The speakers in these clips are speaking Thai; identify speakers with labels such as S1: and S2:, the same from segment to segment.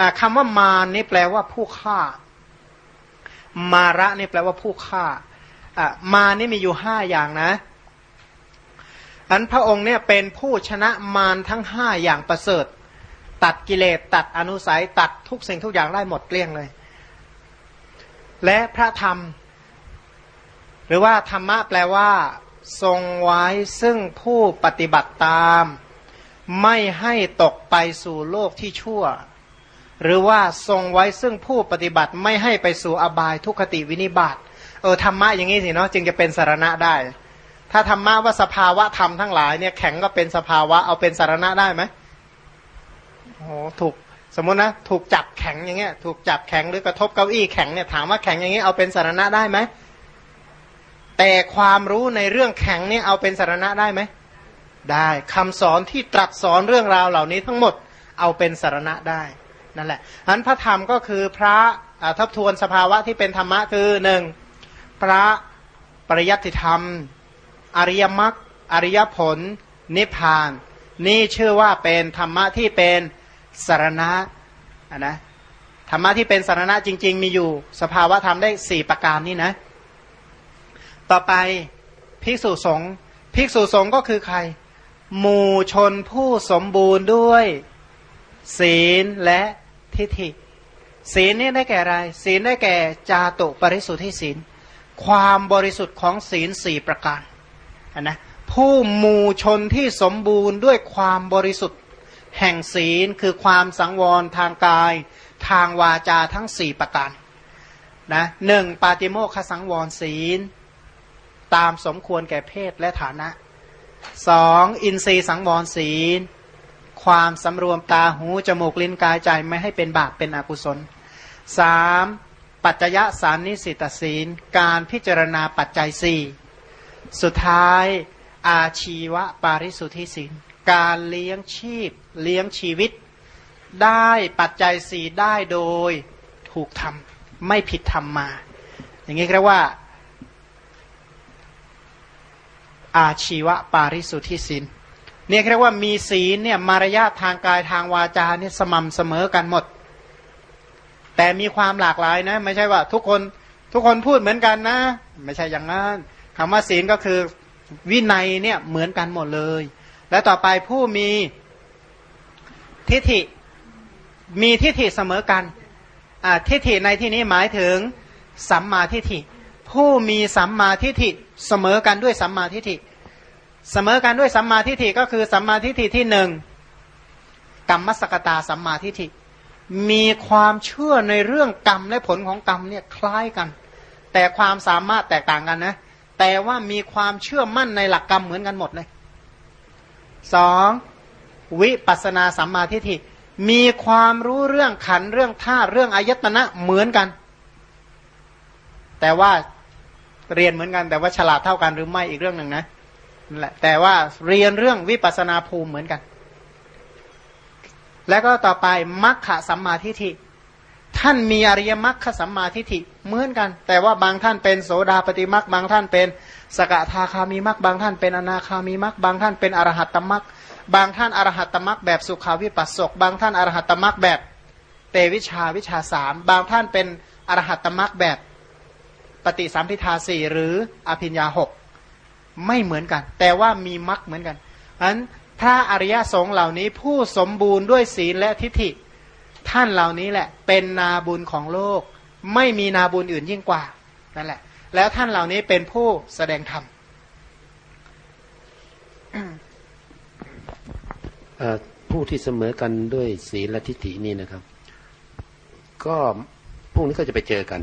S1: อ่าคำว่ามารนี่แปลว่าผู้ฆ่า มาระนี่แปลว่าผู้ฆ่าอ่ามานี่มีอยู่ห้าอย่างนะอันพระองค์เนี่ยเป็นผู้ชนะมารทั้งห้าอย่างประเสริฐ ตัดกิเลสตัดอนุสัยตัดทุกสิ่งทุกอย่างได้หมดเกลี้ยงเลย และพระธรรม หรือว่าธรรมะแปลว่า ทรงไว้ซึ่งผู้ปฏิบัติตาม ไม่ให้ตกไปสู่โลกที่ชั่ว หรือว่าทรงไว้ซึ่งผู้ปฏิบัติไม่ให้ไปสู่อบายทุกขติวินิบาตเออธรรมะอย่างนี้สิเนาะจึงจะเป็นสารณะได้ ถ้าธรรมะว่าสภาวะธรรมทั้งหลายเนี่ยแข็งก็เป็นสภาวะเอาเป็นสารณะได้ไหมโอ้ถูกสมมตินะถูกจับแข็งอย่างเงี้ย ถูกจับแข็งหรือกระทบเก้าอี้แข็งเนี่ยถามว่าแข็งอย่างงี้เอาเป็นสารณะได้ไหมแต่ความรู้ในเรื่องแข็งเนี่ยเอาเป็นสารณะได้ไหมได้คำสอนที่ตรัสสอนเรื่องราวเหล่านี้ทั้งหมดเอาเป็นสารณะได้ นั่นแหละอันพระธรรมก็คือพระทบทวนสภาวะที่เป็นธรรมะคือหนึ่งพระปริยัติธรรม อริยมรรคอริยผล นิพพาน นี่ชื่อว่าเป็นธรรมะที่เป็นสารณะนะธรรมะที่เป็นสารณะจริง ๆ มีอยู่ สภาวะธรรมได้สี่ประการนี่นะ ต่อไปภิกษุสงฆ์ภิกษุสงฆ์ก็คือใคร หมู่ชนผู้สมบูรณ์ด้วย ศีลและทิฏฐิ ศีลนี่ได้แก่อะไร ศีลได้แก่จาตุปริสุทธิศีล ความบริสุทธิ์ของศีลสี่ประการนะผู้หมู่ชนที่สมบูรณ์ด้วยความบริสุทธิ์ แห่งศีลคือความสังวรทางกาย ทางวาจาทั้งสี่ประการนะหนึ่งปาติโมคสังวรศีล ตามสมควรแก่เพศและฐานะสองอินทรีสังวรศีล ความสำรวมตาหู จมูกลิ้นกายใจไม่ให้เป็นบาปเป็นอกุศลสามปัจจยสารนิสิตศีล การพิจารณาปัจจัยสี่สุดท้ายอาชีวะปาริสุทธิสินการเลี้ยงชีพ เลี้ยงชีวิต ได้ปัจจัยสีได้โดยถูกทำไม่ผิดทำมา อย่างนี้เรียกว่า อาชีวะปาริสุทธิสิน เนี่ยเรียกว่ามีศีลเนี่ยมารยาททางกายทางวาจาเนี่ยสม่ำเสมอกันหมด แต่มีความหลากหลายนะ ไม่ใช่ว่าทุกคนทุกคนพูดเหมือนกันนะ ไม่ใช่อย่างนั้นคำว่าศีลก็คือวินัยเนี่ยเหมือนกันหมดเลย และต่อไปผู้มีทิฏฐิมีทิฏฐิเสมอกันทิฏฐิในที่นี้หมายถึงสัมมาทิฏฐิ ผู้มีสัมมาทิฏฐิเสมอกันด้วยสัมมาทิฏฐิ เสมอกันด้วยสัมมาทิฏฐิก็คือสัมมาทิฏฐิที่หนึ่งกรรมสกตาสัมมาทิฏฐิ มีความเชื่อในเรื่องกรรมและผลของกรรมเนี่ยคล้ายกัน แต่ความสามารถแตกต่างกันนะ แต่ว่ามีความเชื่อมั่นในหลักกรรมเหมือนกันหมดเลยสองวิปัสนาสัมมาทิฏฐิ มีความรู้เรื่องขันเรื่องท่าเรื่องอายตนะเหมือนกัน แต่ว่าเรียนเหมือนกันแต่ว่าฉลาดเท่ากันหรือไม่อีกเรื่องหนึ่งนะ แหละแต่ว่าเรียนเรื่องวิปัสนาภูมิเหมือนกัน แล้วก็ต่อไปมัคคะสัมมาทิฏฐิท่านมีอริยมรรคสัมมาทิฏฐิเหมือนกัน แต่ว่าบางท่านเป็นโสดาปฏิมรรคบางท่านเป็นสกทาคามีมรรคบางท่านเป็นอนาคามีมรรคบางท่านเป็นอรหัตตมรรคบางท่านอรหัตตมรรคแบบสุขาวิปัสสกบางท่านอรหัตตมรรคแบบเตวิชาวิชาสามบางท่านเป็นอรหัตตมรรคแบบปฏิสัมพิทาสี่หรืออภิญญาหก ไม่เหมือนกัน แต่ว่ามีมรรคเหมือนกันอันพระอริยสงฆ์เหล่านี้ผู้สมบูรณ์ด้วยศีลและทิฏฐิ ท่านเหล่านี้แหละ เป็นนาบุญของโลก ไม่มีนาบุญอื่นยิ่งกว่านั่นแหละ แล้วท่านเหล่านี้เป็นผู้แสดงธรรม
S2: ผู้ที่เสมอกันด้วยศีลและทิฏฐินี่นะครับ ก็พวกนี้ก็จะไปเจอกัน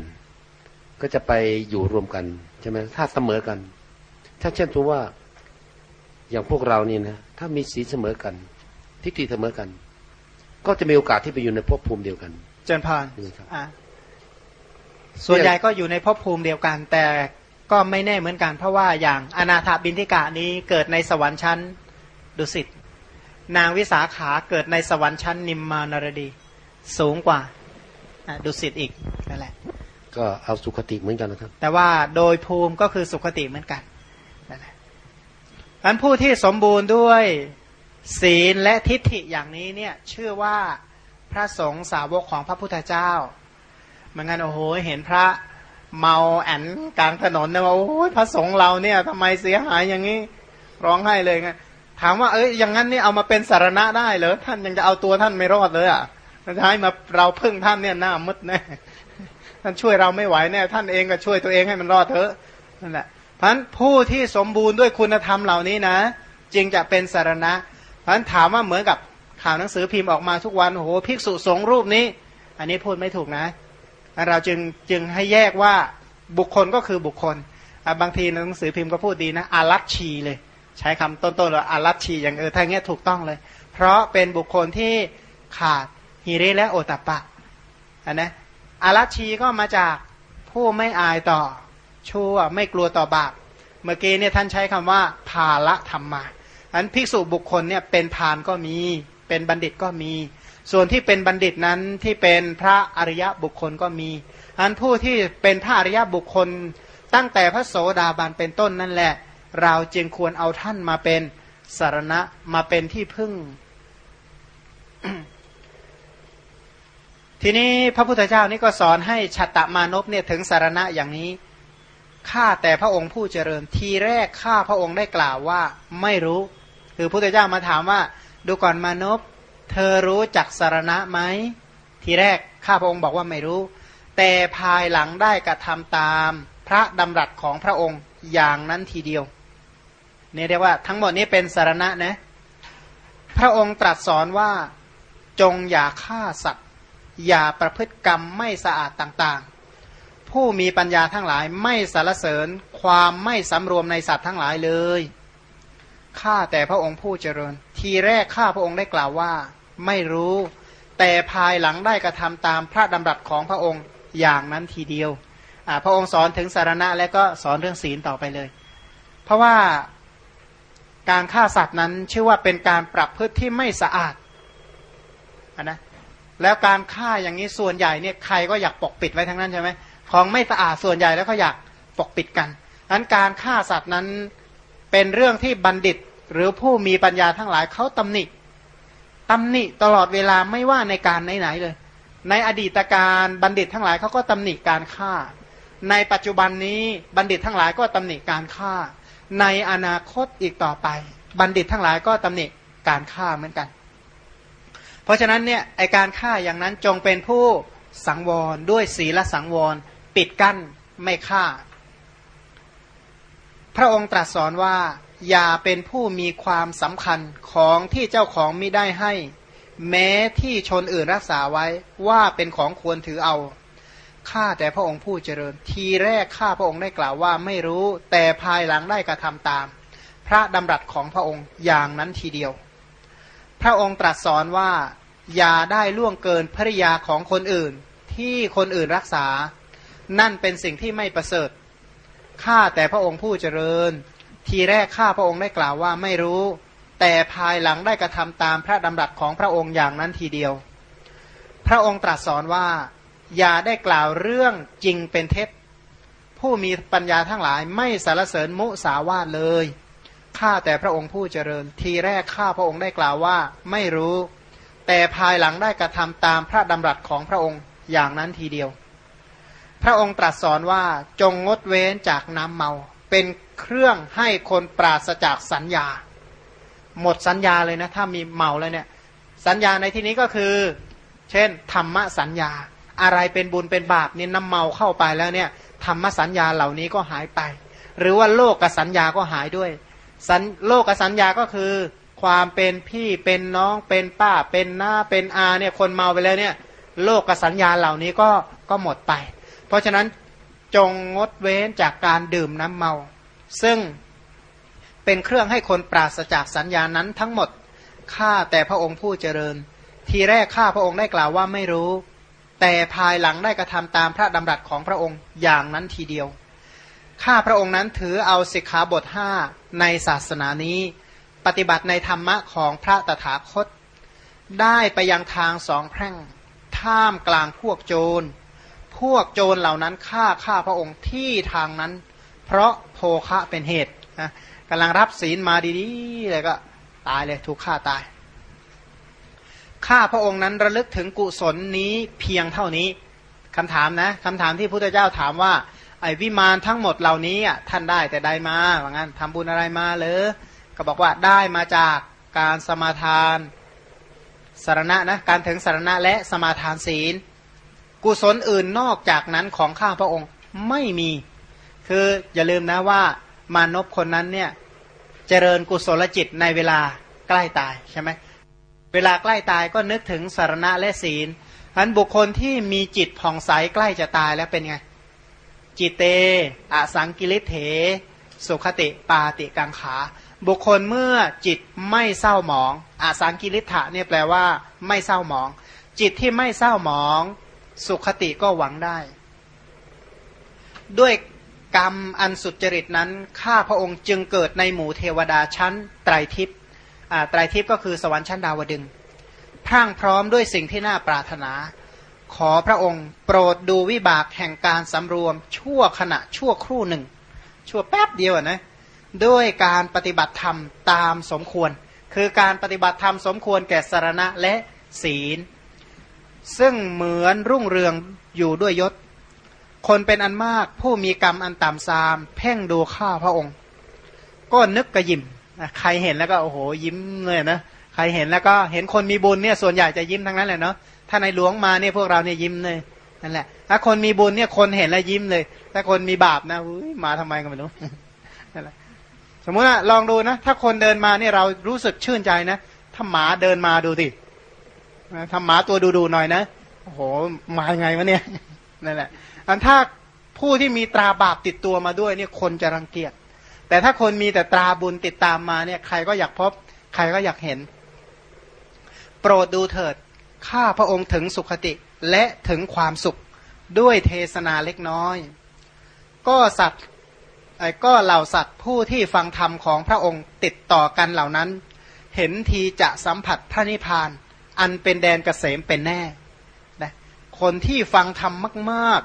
S2: ก็จะไปอยู่รวมกันใช่ไหมถ้าเสมอกัน ถ้าเช่นตัวว่า อย่างพวกเรานี่นะถ้ามีศีลเสมอกัน ทิฏฐิเสมอกัน ก็จะมีโอกาสที่ไปอยู่ในภพภูมิเดียวกัน
S1: เจนพานส่วนใหญ่ก็อยู่ในภพภูมิเดียวกัน แต่ก็ไม่แน่เหมือนกัน เพราะว่าอย่างอนาถบินทิกะนี้เกิดในสวรรค์ชั้นดุสิตนางวิสาขาเกิดในสวรรค์ชั้นนิมมานรดี สูงกว่าดุสิตอีกนั่นแหละ
S2: ก็เอาสุขติเหมือนกันนะครับ
S1: แต่ว่าโดยภูมิก็คือสุขติเหมือนกันนั่นแหละ อันผู้ที่สมบูรณ์ด้วยศีลและทิฏฐิอย่างนี้เนี่ยชื่อว่าพระสงฆ์สาวกของพระพุทธเจ้าเหมือนกันโอ้โหเห็นพระเมาแอนกลางถนนนะว่าโอ้ยพระสงฆ์เราเนี่ยทำไมเสียหายอย่างนี้ร้องไห้เลยไงถามว่าเอ้ยอย่างนั้นนี่เอามาเป็นสารณะได้เหรอท่านยังจะเอาตัวท่านไม่รอดเลยอะจะให้มาเราพึ่งท่านเนี่ยหน้ามืดแน่ท่านช่วยเราไม่ไหวแน่ท่านเองก็ช่วยตัวเองให้มันรอดเถอะนั่นแหละ พราะฉะนั้นผู้ที่สมบูรณ์ด้วยคุณธรรมเหล่านี้นะ จึงจะเป็นสารณะเพราะฉะนั้นถามว่าเหมือนกับข่าวหนังสือพิมพ์ออกมาทุกวันโอ้โหภิกษุสงฆ์รูปนี้ อันนี้พูดไม่ถูกนะ เราจึงจึงให้แยกว่าบุคคลก็คือบุคคลบางทีหนังสือพิมพ์ก็พูดดีนะอารัชชีเลย ใช้คำต้นๆว่าอารัชชีอย่างเออถ้าเงี้ยถูกต้องเลย เพราะเป็นบุคคลที่ขาดฮิริและโอตปะอันนะอารัชชีก็มาจากผู้ไม่อายต่อ ชั่วไม่กลัวต่อบาปเมื่อกี้เนี่ยท่านใช้คำว่าภาละธรรมาอันภิกษุบุคคลเนี่ยเป็นพานก็มี เป็นบัณฑิตก็มี ส่วนที่เป็นบัณฑิตนั้นที่เป็นพระอริยะบุคคลก็มี อันผู้ที่เป็นพระอริยะบุคคล ตั้งแต่พระโสดาบันเป็นต้นนั่นแหละ เราจึงควรเอาท่านมาเป็นสารณะมาเป็นที่พึ่ง ทีนี้พระพุทธเจ้านี่ก็สอนให้ชัตตมานพเนี่ยถึงสารณะอย่างนี้ ข้าแต่พระองค์ผู้เจริญ ทีแรกข้าพระองค์ได้กล่าวว่าไม่รู้ คือพระพุทธเจ้ามาถามว่า ดูก่อนมานพเธอรู้จักสารณะไหมทีแรกข้าพระองค์บอกว่าไม่รู้ แต่ภายหลังได้กระทำตามพระดำรัสของพระองค์อย่างนั้นทีเดียวเนี่ยเรียกว่าทั้งหมดนี้เป็นสารณะนะพระองค์ตรัสสอนว่าจงอย่าฆ่าสัตว์ อย่าประพฤติกรรมไม่สะอาดต่างๆ ผู้มีปัญญาทั้งหลายไม่สารเสริญความไม่สำรวมในสัตว์ทั้งหลายเลยข้าแต่พระองค์ผู้เจริญ ทีแรกข้าพระองค์ได้กล่าวว่า ไม่รู้ แต่ภายหลังได้กระทำตามพระดำรัสของพระองค์อย่างนั้นทีเดียวพระองค์สอนถึงสารณะและก็สอนเรื่องศีลต่อไปเลย เพราะว่าการฆ่าสัตว์นั้นชื่อว่าเป็นการปรับพฤติที่ไม่สะอาดนนะแล้วการฆ่าอย่างนี้ส่วนใหญ่เนี่ยใครก็อยากปกปิดไว้ทั้งนั้นใช่ไหม ของไม่สะอาดส่วนใหญ่แล้วก็อยากปกปิดกันนั้นการฆ่าสัตว์นั้นเป็นเรื่องที่บัณฑิตหรือผู้มีปัญญาทั้งหลายเขาตำหนิตำหนิตลอดเวลาไม่ว่าในการไหนๆเลย ในอดีตการบัณฑิตทั้งหลายเขาก็ตำหนิการฆ่า ในปัจจุบันนี้บัณฑิตทั้งหลายก็ตำหนิการฆ่า ในอนาคตอีกต่อไป บัณฑิตทั้งหลายก็ตำหนิการฆ่าเหมือนกัน เพราะฉะนั้นเนี่ยไอการฆ่าอย่างนั้นจงเป็นผู้สังวรด้วยศีลสังวร ปิดกั้นไม่ฆ่า พระองค์ตรัสสอนว่า อย่าเป็นผู้มีความสำคัญของที่เจ้าของมิได้ให้ แม้ที่ชนอื่นรักษาไว้ว่าเป็นของควรถือเอาข้าแต่พระองค์ผู้เจริญ ทีแรกข้าพระองค์ได้กล่าวว่าไม่รู้ แต่ภายหลังได้กระทำตาม พระดำรัสของพระองค์อย่างนั้นทีเดียว พระองค์ตรัสสอนว่า อย่าได้ล่วงเกินภริยาของคนอื่น ที่คนอื่นรักษา นั่นเป็นสิ่งที่ไม่ประเสริฐข้าแต่พระองค์ผู้เจริญ ทีแรกข้าพระองค์ได้กล่าวว่าไม่รู้ แต่ภายหลังได้กระทำตามพระดำรัสของพระองค์อย่างนั้นทีเดียว พระองค์ตรัสสอนว่า อย่าได้กล่าวเรื่องจริงเป็นเท็จ ผู้มีปัญญาทั้งหลายไม่สารเสริญมุสาวาทเลยข้าแต่พระองค์ผู้เจริญ ทีแรกข้าพระองค์ได้กล่าวว่าไม่รู้ แต่ภายหลังได้กระทำตามพระดำรัสของพระองค์อย่างนั้นทีเดียว พระองค์ตรัสสอนว่าจงงดเว้นจากน้ำเมา เป็นเครื่องให้คนปราศจากสัญญา หมดสัญญาเลยนะถ้ามีเมาแล้วเนี่ย สัญญาในที่นี้ก็คือ เช่น ธรรมสัญญา อะไรเป็นบุญเป็นบาปเนี่ยน้ำเมาเข้าไปแล้วเนี่ยธรรมสัญญาเหล่านี้ก็หายไป หรือว่าโลกกับสัญญาก็หายด้วยสัญโลกกับสัญญาก็คือ ความเป็นพี่เป็นน้องเป็นป้าเป็นหน้าเป็นอาเนี่ยคนเมาไปแล้วเนี่ย โลกกับสัญญาเหล่านี้ก็ก็หมดไป เพราะฉะนั้นจงงดเว้นจากการดื่มน้ำเมา ซึ่งเป็นเครื่องให้คนปราศจากสัญญานั้นทั้งหมดข้าแต่พระองค์ผู้เจริญ ทีแรกข้าพระองค์ได้กล่าวว่าไม่รู้ แต่ภายหลังได้กระทำตามพระดำรัสของพระองค์อย่างนั้นทีเดียว ข้าพระองค์นั้นถือเอาสิกขาบทห้าในศาสนานี้ ปฏิบัติในธรรมะของพระตถาคต ได้ไปยังทางสองแพร่ง ท่ามกลางพวกโจร พวกโจรเหล่านั้นฆ่าฆ่าพระองค์ที่ทางนั้น เพราะโภคะเป็นเหตุนะกำลังรับศีลมาดีๆเลยก็ตายเลยถูกฆ่าตายข้าพระองค์นั้นระลึกถึงกุศลนี้เพียงเท่านี้คำถามนะคำถามที่พุทธเจ้าถามว่า ไอ้วิมานทั้งหมดเหล่านี้อะท่านได้แต่ได้มาว่างั้นทำบุญอะไรมาเลย ก็บอกว่าได้มาจากการสมาทานสารณะนะการถึงสารณะและสมาทานศีล กุศลอื่นนอกจากนั้นของข้าพระองค์ไม่มี คืออย่าลืมนะว่ามานพคนนั้นเนี่ยเจริญกุศลจิตในเวลาใกล้ตายใช่ไหมเวลาใกล้ตายก็นึกถึงสารณะและศีลอันบุคคลที่มีจิตผ่องใสใกล้จะตายแล้วเป็นไง จิตเตอสังกิริเถ สุขติปาติกังขา บุคคลเมื่อจิตไม่เศร้าหมองอสังกิริธะเนี่ยแปลว่า ไม่เศร้าหมอง จิตที่ไม่เศร้าหมอง สุขติก็หวังได้ ด้วยกรรมอันสุจริตนั้นข้าพระองค์จึงเกิดในหมู่เทวดาชั้นไตรทิพย์ไตรทิพย์ก็คือสวรรค์ชั้นดาวดึงพรั่งพร้อมด้วยสิ่งที่น่าปรารถนา ขอพระองค์โปรดดูวิบากแห่งการสำรวม ชั่วขณะชั่วครู่หนึ่ง ชั่วแป๊บเดียวนะด้วยการปฏิบัติธรรมตามสมควร คือการปฏิบัติธรรมสมควรแก่สารณะและศีล ซึ่งเหมือนรุ่งเรืองอยู่ด้วยยศ คนเป็นอันมากผู้มีกรรมอันต่ำซาม เพ่งดูข้าพระองค์ ก็นึกกระยิมใครเห็นแล้วก็โอ้โหยิ้มเลยนะใครเห็นแล้วก็เห็นคนมีบุญเนี่ยส่วนใหญ่จะยิ้มทั้งนั้นแหละเนาะถ้าในหลวงมาเนี่ยพวกเราเนี่ยยิ้มเลยนั่นแหละ ถ้าคนมีบุญเนี่ยคนเห็นแล้วยิ้มเลย ถ้าคนมีบาปนะมาทำไมก็ไม่รู้นั่นแหละสมมุติว่าลองดูนะ ถ้าคนเดินมาเนี่ยเรารู้สึกชื่นใจนะ ถ้าหมาเดินมาดูสิ ถ้าหมาตัวดูดูหน่อยนะโอ้โหมาไงวะเนี่ยนั่นแหละอันถ้าผู้ที่มีตราบาปติดตัวมาด้วยเนี่ยคนจะรังเกียจแต่ถ้าคนมีแต่ตราบุญติดตามมาเนี่ยใครก็อยากพบ ใครก็อยากเห็น โปรดดูเถิดข้าพระองค์ถึงสุขติและถึงความสุขด้วยเทศนาเล็กน้อย ก็สัตว์ไอ้ก็เหล่าสัตว์ผู้ที่ฟังธรรมของพระองค์ติดต่อกันเหล่านั้น เห็นทีจะสัมผัสพระนิพพาน อันเป็นแดนเกษมเป็นแน่นะคนที่ฟังธรรมมาก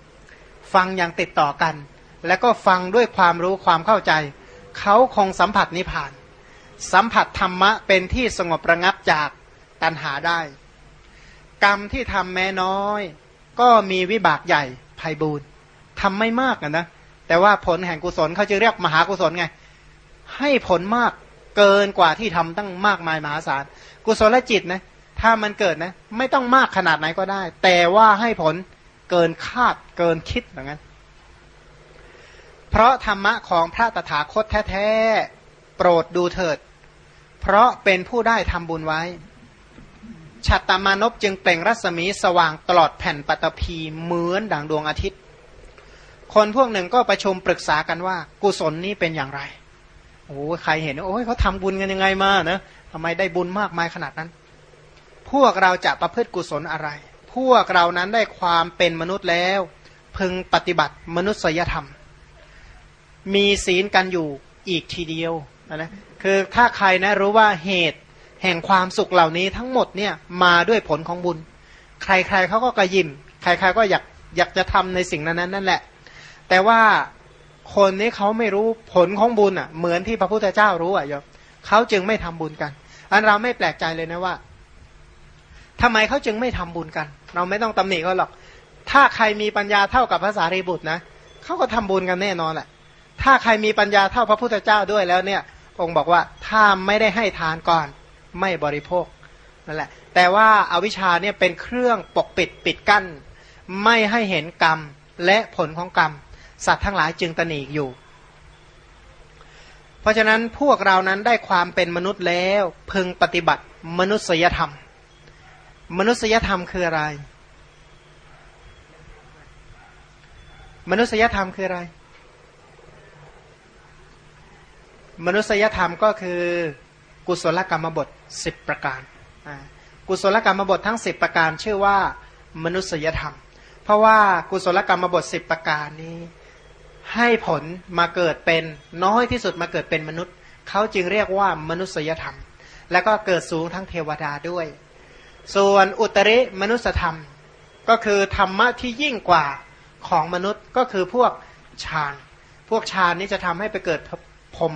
S1: ๆ ฟังอย่างติดต่อกัน แล้วก็ฟังด้วยความรู้ความเข้าใจ เขาคงสัมผัสนิพพาน สัมผัสธรรมะเป็นที่สงบระงับจากตัณหาได้ กรรมที่ทำแม้น้อย ก็มีวิบากใหญ่ภัยบูรณ์ทำไม่มากนะ แต่ว่าผลแห่งกุศลเขาจะเรียกมหากุศลไง ให้ผลมากเกินกว่าที่ทำตั้งมากมายมหาศาล กุศลจิตนะถ้ามันเกิดนะ ไม่ต้องมากขนาดไหนก็ได้ แต่ว่าให้ผลเกินคาดเกินคิดอย่างนั้นเพราะธรรมะของพระตถาคตแท้ๆ โปรดดูเถิด เพราะเป็นผู้ได้ทำบุญไว้ชัตตมานพจึงเปล่งรัศมีสว่างตลอดแผ่นปฐพีเหมือนดังดวงอาทิตย์ คนพวกหนึ่งก็ประชุมปรึกษากันว่า กุศลนี้เป็นอย่างไรโอ้ใครเห็น โอ้ยเขาทำบุญกันยังไงมาเนะ ทำไมได้บุญมากมายขนาดนั้น พวกเราจะประพฤติกุศลอะไร พวกเรานั้นได้ความเป็นมนุษย์แล้ว พึงปฏิบัติมนุษยธรรม มีศีลกันอยู่อีกทีเดียวนะคือถ้าใครนะรู้ว่าเหตุแห่งความสุขเหล่านี้ทั้งหมดเนี่ยมาด้วยผลของบุญ ใครๆเขาก็กระยิมใครๆก็อยากอยากจะทำในสิ่งนั้นนั่นแหละ แต่ว่าคนนี้เขาไม่รู้ผลของบุญอะ เหมือนที่พระพุทธเจ้ารู้อะโยมเขาจึงไม่ทำบุญกัน อันเราไม่แปลกใจเลยนะว่าทำไมเขาจึงไม่ทำบุญกัน เราไม่ต้องตำหนิเขาหรอก ถ้าใครมีปัญญาเท่ากับภาษารีบุตรนะเขาก็ทำบุญกันแน่นอนแหละถ้าใครมีปัญญาเท่าพระพุทธเจ้าด้วยแล้วเนี่ย องค์บอกว่าถ้าไม่ได้ให้ทานก่อนไม่บริโภคนั่นแหละ แต่ว่าอาวิชชาเนี่ยเป็นเครื่องปกปิดปิดกั้น ไม่ให้เห็นกรรมและผลของกรรม สัตว์ทั้งหลายจึงตนีอยู่ เพราะฉะนั้นพวกเรานั้นได้ความเป็นมนุษย์แล้วพึงปฏิบัติมนุษยธรรม มนุษยธรรมคืออะไร มนุษยธรรมคืออะไร มนุษยธรรมก็คือกุศลกรรมบทสิบประการ กุศลกรรมบททั้งสิบประการชื่อว่ามนุษยธรรม เพราะว่ากุศลกรรมบทสิบประการนี้ ให้ผลมาเกิดเป็นน้อยที่สุดมาเกิดเป็นมนุษย์ เขาจึงเรียกว่ามนุษยธรรม แล้วก็เกิดสูงทั้งเทวดาด้วย ส่วนอุตริมนุสธรรม ก็คือธรรมะที่ยิ่งกว่าของมนุษย์ก็คือพวกฌานพวกฌานนี้จะทำให้ไปเกิดพรม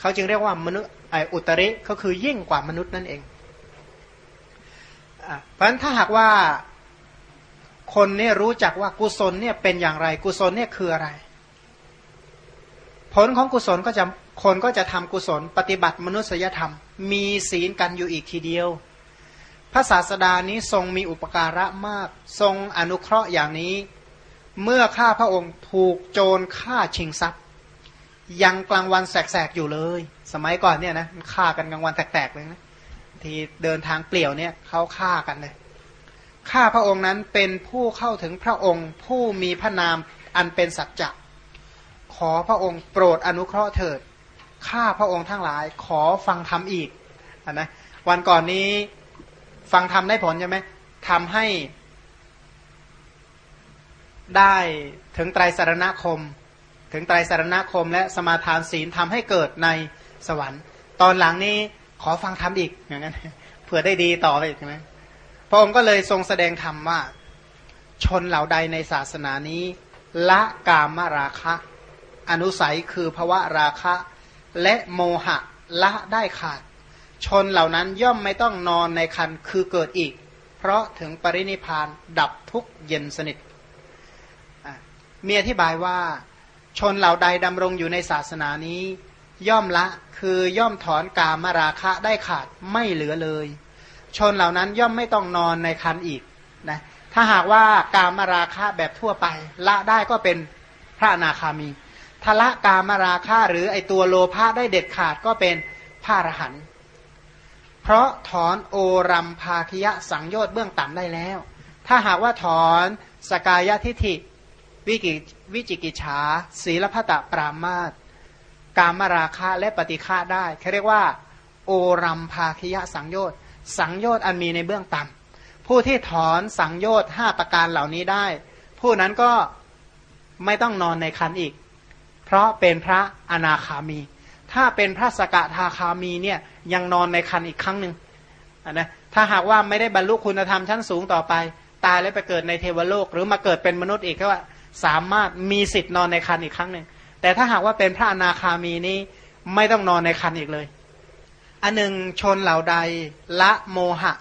S1: เขาจึงเรียกว่ามนุษย์ไออุตริก็คือยิ่งกว่ามนุษย์นั่นเองเพราะฉะนั้นถ้าหากว่าคนเนี่ยรู้จักว่ากุศลเนี่ยเป็นอย่างไร กุศลเนี่ยคืออะไร ผลของกุศลก็จะคนก็จะทำกุศล ปฏิบัติมนุษยธรรม มีศีลกันอยู่อีกทีเดียว พระศาสดานี้ทรงมีอุปการะมาก ทรงอนุเคราะห์อย่างนี้ เมื่อข้าพระองค์ถูกโจรฆ่าชิงทรัพย์ ยังกลางวันแสกๆอยู่เลย สมัยก่อนเนี่ยนะฆ่ากันกลางวันแตกๆเลยนะที่เดินทางเปลี่ยวเนี่ยเขาฆ่ากันเลยข้าพระองค์นั้นเป็นผู้เข้าถึงพระองค์ผู้มีพระนามอันเป็นสัจจะ ขอพระองค์โปรดอนุเคราะห์เถิด ข้าพระองค์ทั้งหลาย ขอฟังธรรมอีกอนนะวันก่อนนี้ฟังธรรมได้ผลใช่ไหมทำให้ได้ถึงไตรสารณคม ถึงไตรสารณคม และสมาทานศีลทำให้เกิดในสวรรค์ ตอนหลังนี้ขอฟังธรรมอีกอย่างนั้นเผื่อได้ดีต่อไปอีกใช่ไหมพระองค์ก็เลยทรงแสดงธรรมว่าชนเหล่าใดในศาสนานี้ ละกามราคะ อนุสัยคือภวะราคะ และโมหะละได้ขาด ชนเหล่านั้นย่อมไม่ต้องนอนในคันคือเกิดอีก เพราะถึงปรินิพานดับทุกเย็นสนิทมีอธิบายว่าชนเหล่าใดดำรงอยู่ในศาสนานี้ ย่อมละคือย่อมถอนกามราคะได้ขาดไม่เหลือเลย ชนเหล่านั้นย่อมไม่ต้องนอนในคันอีกนะถ้าหากว่าการมาราคะแบบทั่วไป ละได้ก็เป็นพระอนาคามี ทละกามราคะหรือไอตัวโลภะได้เด็ดขาดก็เป็นพระอรหันต์เพราะถอนโอรัมภาคิยะสังโยชน์เบื้องต่ำได้แล้ว ถ้าหากว่าถอนสกายทิฐิวิกิวิจิกิจฉาศีลพัตปรามาตกามราคะและปฏิฆาได้เขาเรียกว่า โอรัมภาคิยะสังโยชน์สังโยชน์อันมีในเบื้องต่ำผู้ที่ถอนสังโยชน์ห้าประการเหล่านี้ได้ ผู้นั้นก็ไม่ต้องนอนในคันอีก เพราะเป็นพระอนาคามี ถ้าเป็นพระสกทาคามีเนี่ยยังนอนในคันอีกครั้งหนึ่งนะถ้าหากว่าไม่ได้บรรลุคุณธรรมชั้นสูงต่อไป ตายแล้วไปเกิดในเทวโลก หรือมาเกิดเป็นมนุษย์อีกก็ว่าสามารถมีสิทธิ์นอนในคันอีกครั้งหนึ่งแต่ถ้าหากว่าเป็นพระอนาคามีนี้ไม่ต้องนอนในคันอีกเลย อันหนึ่งชนเหล่าใดละโมหะ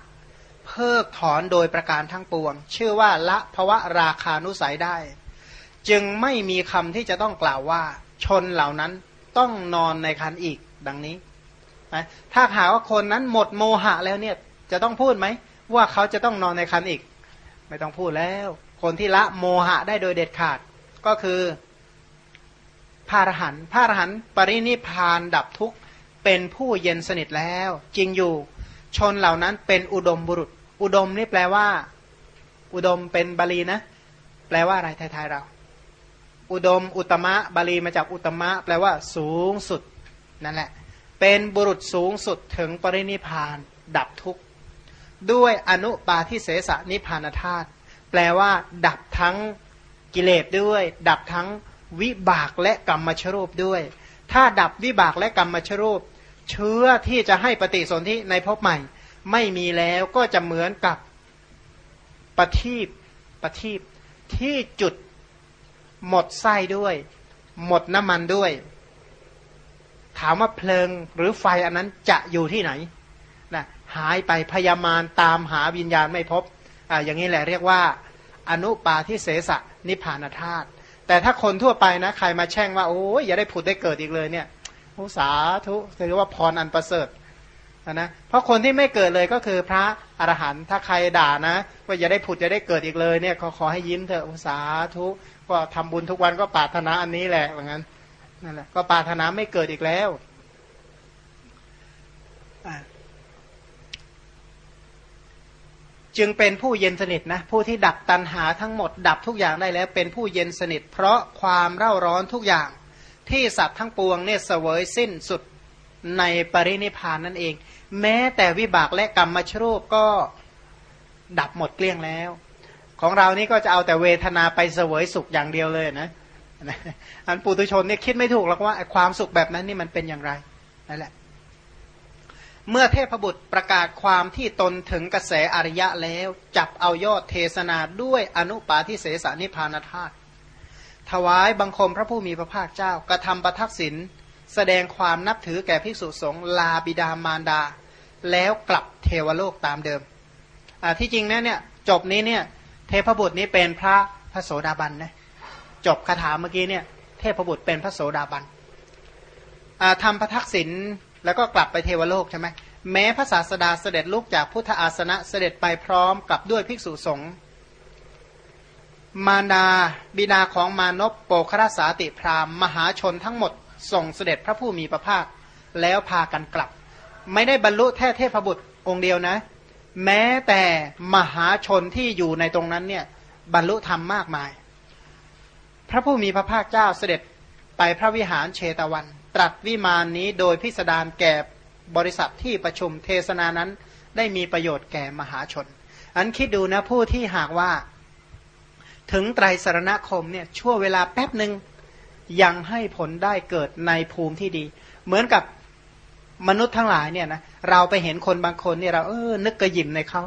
S1: เพิกถอนโดยประการทั้งปวง ชื่อว่าละภวะราคานุสัยได้ จึงไม่มีคำที่จะต้องกล่าวว่า ชนเหล่านั้นต้องนอนในคันอีกดังนี้นะถ้าหาว่าคนนั้นหมดโมหะแล้วเนี่ยจะต้องพูดไหม ว่าเขาจะต้องนอนในคันอีก ไม่ต้องพูดแล้ว คนที่ละโมหะได้โดยเด็ดขาดก็คือพระอรหันต์พระอรหันต์ปรินิพานดับทุกข์เป็นผู้เย็นสนิทแล้ว จริงอยู่ ชนเหล่านั้นเป็นอุดมบุรุษ อุดมนี่แปลว่า อุดมเป็นบาลีนะ แปลว่าอะไรไทยๆเรา อุดมอุตมะบาลีมาจากอุตมะ แปลว่าสูงสุดนั่นแหละ เป็นบุรุษสูงสุดถึงปรินิพานดับทุกข์ด้วยอนุปาทิเสสนิพานธาตุแปลว่า ดับทั้งกิเลสด้วย ดับทั้งวิบากและกรรมชรูปด้วย ถ้าดับวิบากและกรรมชรูป เชื้อที่จะให้ปฏิสนธิในภพใหม่ ไม่มีแล้วก็จะเหมือนกับปทีปปทีปที่จุด หมดไส้ด้วย หมดน้ำมันด้วย ถามว่าเพลิงหรือไฟอันนั้นจะอยู่ที่ไหนนะหายไปพยามารตามหาวิญญาณไม่พบอ่าอย่างนี้แหละเรียกว่า อนุปาทิเสสะนิพานธาตุแต่ถ้าคนทั่วไปนะ ใครมาแช่งว่าโอ้ยอย่าได้ผุดได้เกิดอีกเลยเนี่ยโอ้สาธุเรียกว่าพรอันประเสริฐ นะเพราะคนที่ไม่เกิดเลยก็คือพระอรหันต์ถ้าใครด่านะว่าอย่าได้ผุดจะได้เกิดอีกเลยเนี่ยขอขอให้ยิ้มเถอะสาธุก็ทำบุญทุกวันก็ปรารถนาอันนี้แหละเหมือนกันนั่นแหละก็ปรารถนาไม่เกิดอีกแล้วจึงเป็นผู้เย็นสนิทนะผู้ที่ดับตันหาทั้งหมด ดับทุกอย่างได้แล้ว เป็นผู้เย็นสนิท เพราะความเร่าร้อนทุกอย่างที่สัตว์ทั้งปวงเนี่ยเสวยสิ้นสุดในปรินิพานนั่นเอง แม้แต่วิบากและกรรมมชรูปก็ดับหมดเกลี้ยงแล้ว ของเรานี่ก็จะเอาแต่เวทนาไปเสวยสุขอย่างเดียวเลยนะอันปุถุชนเนี่ยคิดไม่ถูกหรอกว่าความสุขแบบนั้นนี่มันเป็นอย่างไรนั่นแหละ เมื่อเทพบุตรประกาศความที่ตนถึงกระแสอริยะแล้ว จับเอายอดเทศนาด้วยอนุปาทิเสสนิพานธาตุถวายบังคมพระผู้มีพระภาคเจ้ากระทำประทักษิณ แสดงความนับถือแก่ภิกษุสงฆ์ลาบิดามารดา แล้วกลับเทวโลกตามเดิมที่จริงนะเนี่ยจบนี้เนี่ยเทพบุตรนี้เป็นพระพระโสดาบันนะจบคาถาเมื่อกี้เนี่ยเทพบุตรเป็นพระโสดาบันทำพระทักษิณแล้วก็กลับไปเทวโลกใช่ไหมแม้พระศาสดาเสด็จลุกจากพุทธอาสนะเสด็จไปพร้อมกับด้วยภิกษุสงฆ์มารดาบิดาของมานพโปคราสาติพรามมหาชนทั้งหมด ส่งเสด็จพระผู้มีพระภาคแล้วพากันกลับ ไม่ได้บรรลุแท้เทพบุตรองค์เดียวนะ แม้แต่มหาชนที่อยู่ในตรงนั้นเนี่ยบรรลุธรรมมากมาย พระผู้มีพระภาคเจ้าเสด็จไปพระวิหารเชตวัน ตรัสวิมานนี้โดยพิสดารแก่บริษัทที่ประชุมเทศนานั้น ได้มีประโยชน์แก่มหาชน อันคิดดูนะผู้ที่หากว่า ถึงไตรสรณคมเนี่ยชั่วเวลาแป๊บหนึ่ง ยังให้ผลได้เกิดในภูมิที่ดี เหมือนกับมนุษย์ทั้งหลายเนี่ยนะเราไปเห็นคนบางคนเนี่ยเราเออนึกกระยิมในเขา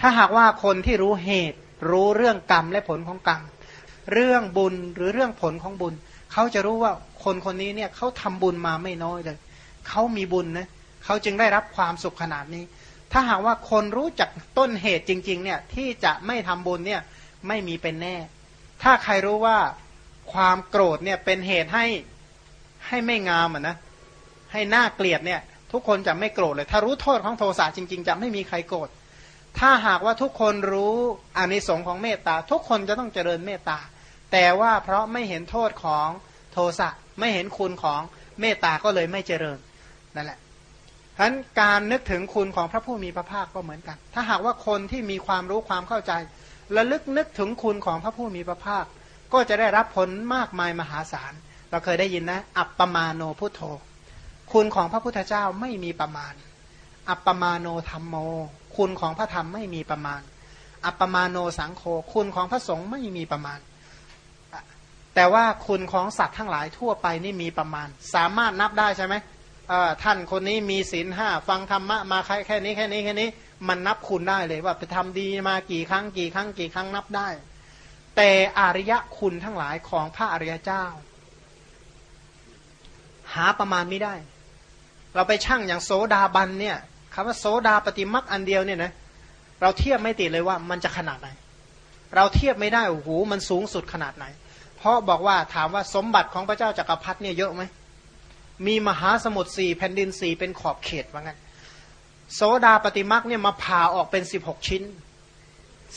S1: ถ้าหากว่าคนที่รู้เหตุ รู้เรื่องกรรมและผลของกรรม เรื่องบุญหรือเรื่องผลของบุญ เขาจะรู้ว่าคนคนนี้เนี่ยเขาทำบุญมาไม่น้อยเลยเขามีบุญนะเขาจึงได้รับความสุขขนาดนี้ ถ้าหากว่าคนรู้จักต้นเหตุจริง ๆ เนี่ยที่จะไม่ทำบุญเนี่ยไม่มีเป็นแน่ ถ้าใครรู้ว่า ความโกรธเนี่ยเป็นเหตุให้ให้ไม่งามอะนะให้หน้าเกลียดเนี่ย ทุกคนจะไม่โกรธเลย ถ้ารู้โทษของโทสะจริง ๆ จะไม่มีใครโกรธถ้าหากว่าทุกคนรู้อานิสงส์ของเมตตา ทุกคนจะต้องเจริญเมตตา แต่ว่าเพราะไม่เห็นโทษของโทสะไม่เห็นคุณของเมตตาก็เลยไม่เจริญนั่นแหละฉะนั้นการนึกถึงคุณของพระผู้มีพระภาคก็เหมือนกัน ถ้าหากว่าคนที่มีความรู้ความเข้าใจระลึกนึกถึงคุณของพระผู้มีพระภาค ก็จะได้รับผลมากมายมหาศาล เราเคยได้ยินนะ อัปปมาโนพุทโธ คุณของพระพุทธเจ้าไม่มีประมาณ อัปปมาโนธรรมโม คุณของพระธรรมไม่มีประมาณ อัปปมาโนสังโฆคุณของพระสงฆ์ไม่มีประมาณ แต่ว่าคุณของสัตว์ทั้งหลายทั่วไปนี่มีประมาณ สามารถนับได้ใช่ไหมท่านคนนี้มีศีลห้าฟังธรรมะมาแค่นี้แค่นี้แค่นี้ มันนับคุณได้เลยว่าไปทำดีมากี่ครั้งกี่ครั้งกี่ครั้งนับได้ แต่อริยคุณทั้งหลายของพระอริยเจ้า หาประมาณไม่ได้ เราไปชั่งอย่างโสดาบันเนี่ยคำว่าโสดาปฏิมักอันเดียวเนี่ยนะเราเทียบไม่ติดเลยว่ามันจะขนาดไหน เราเทียบไม่ได้โอ้โหมันสูงสุดขนาดไหน เพราะบอกว่าถามว่าสมบัติของพระเจ้าจากักรพรรดิเนี่ยเยอะไหมมีมหาสมุทรสี่แผ่นดินสี่เป็นขอบเขตว่างั้นโสดาปฏิมักเนี่ยมาผ่าออกเป็นสิบหกชิ้น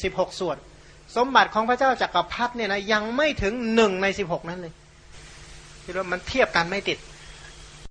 S1: สิบหกส่วน สมบัติของพระเจ้าจากักรพรรดิเนี่ยนะยังไม่ถึงหนึ่งในสิบหกนั้นเลยคิดว่ามันเทียบกันไม่ติด